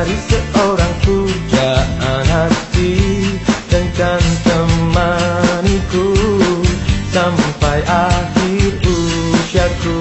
dari seorang pujaan hati dan kan temaniku sampai akhir usiaku.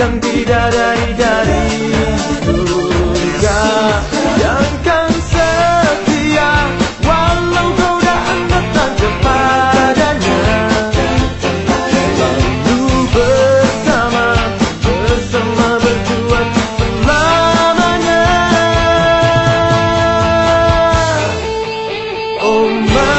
yang tidak dari surga yang kan setia walau godaan datang kepadanya. Lalu bersama bersama berjuang selamanya. Oh my